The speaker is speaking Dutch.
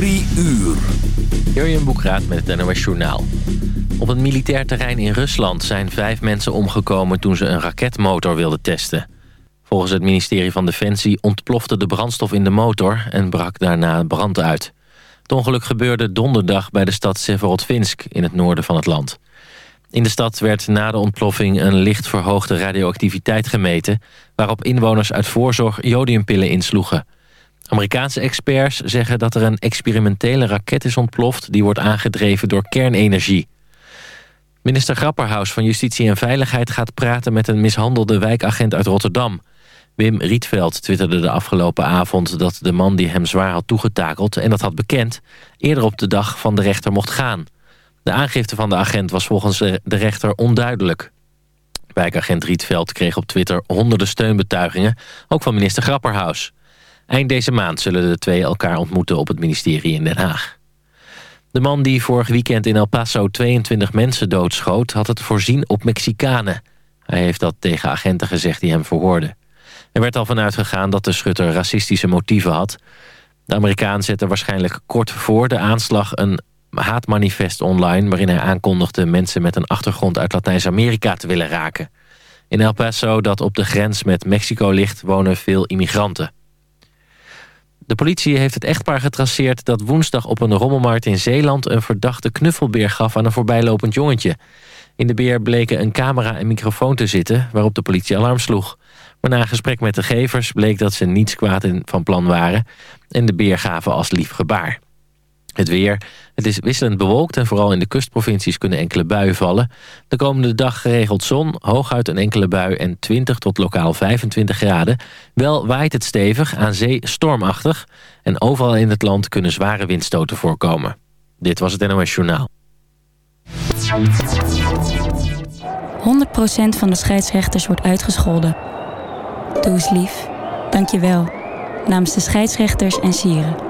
Drie uur. Jurjen Boekraat met het NOS Journaal. Op een militair terrein in Rusland zijn vijf mensen omgekomen... toen ze een raketmotor wilden testen. Volgens het ministerie van Defensie ontplofte de brandstof in de motor... en brak daarna brand uit. Het ongeluk gebeurde donderdag bij de stad Severodvinsk... in het noorden van het land. In de stad werd na de ontploffing een licht verhoogde radioactiviteit gemeten... waarop inwoners uit voorzorg jodiumpillen insloegen... Amerikaanse experts zeggen dat er een experimentele raket is ontploft... die wordt aangedreven door kernenergie. Minister Grapperhaus van Justitie en Veiligheid gaat praten... met een mishandelde wijkagent uit Rotterdam. Wim Rietveld twitterde de afgelopen avond... dat de man die hem zwaar had toegetakeld en dat had bekend... eerder op de dag van de rechter mocht gaan. De aangifte van de agent was volgens de rechter onduidelijk. Wijkagent Rietveld kreeg op Twitter honderden steunbetuigingen... ook van minister Grapperhaus. Eind deze maand zullen de twee elkaar ontmoeten op het ministerie in Den Haag. De man die vorig weekend in El Paso 22 mensen doodschoot... had het voorzien op Mexicanen. Hij heeft dat tegen agenten gezegd die hem verhoorden. Er werd al vanuit gegaan dat de schutter racistische motieven had. De Amerikaan zette waarschijnlijk kort voor de aanslag... een haatmanifest online waarin hij aankondigde... mensen met een achtergrond uit Latijns-Amerika te willen raken. In El Paso, dat op de grens met Mexico ligt, wonen veel immigranten. De politie heeft het echtpaar getraceerd dat woensdag op een rommelmarkt in Zeeland... een verdachte knuffelbeer gaf aan een voorbijlopend jongetje. In de beer bleken een camera en microfoon te zitten waarop de politie alarm sloeg. Maar na een gesprek met de gevers bleek dat ze niets kwaad van plan waren... en de beer gaven als lief gebaar. Het weer. Het is wisselend bewolkt en vooral in de kustprovincies kunnen enkele buien vallen. De komende dag geregeld zon, hooguit een enkele bui en 20 tot lokaal 25 graden. Wel waait het stevig, aan zee stormachtig. En overal in het land kunnen zware windstoten voorkomen. Dit was het NOS Journaal. 100% van de scheidsrechters wordt uitgescholden. Doe eens lief. Dank je wel. Namens de scheidsrechters en sieren.